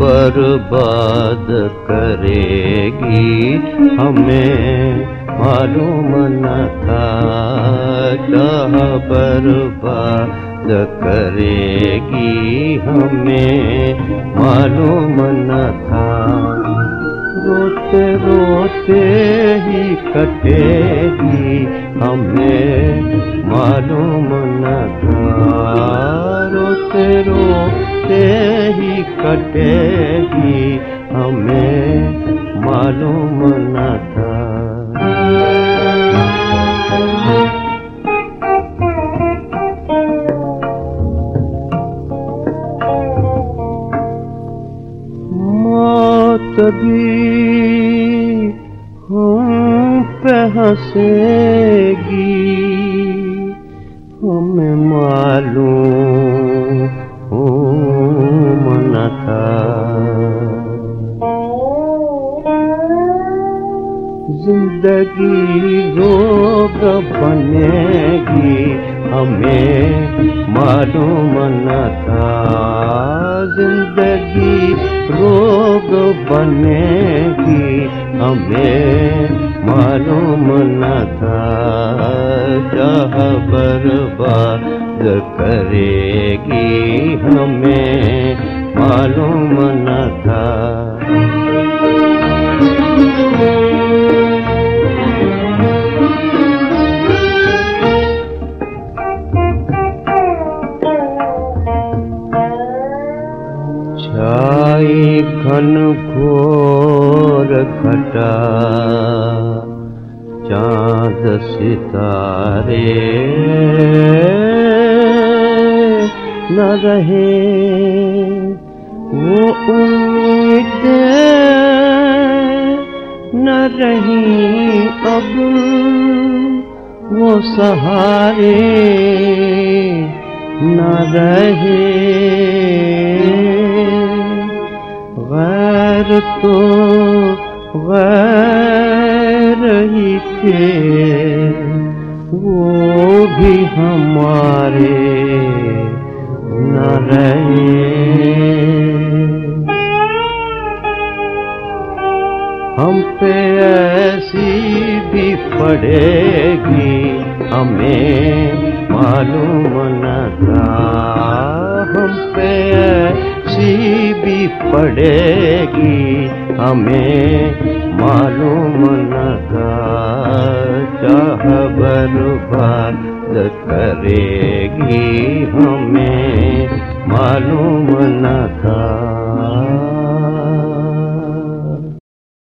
बर्बाद करेगी हमें मालूम न था बर्बाद करेगी हमें मालूम न था। रोते रोते ही कटेगी हमें मालूम न था। रोते रोते ही कटेगी हमें मालूम न था मौत भी हम पे हंसेगी हमें मालूम न था। ज़िंदगी रोग बनेगी, हमें मालूम न था। ज़िंदगी रोग बनेगी हमें मालूम न था। चाह बर्बाद करेगी हमें मालूम न था। छाई घन घोर घटा चाँद सितारे। न रहे वो उम्मीद, न रही अब वो सहारे। न रहे गैर थे, वो भी हमारे न रहे। हम पे ऐसी भी पड़ेगी, हमें मालूम न था। हम पे ऐसी भी पड़ेगी, हमें मालूम था चाह करेगी हमें। मालूम था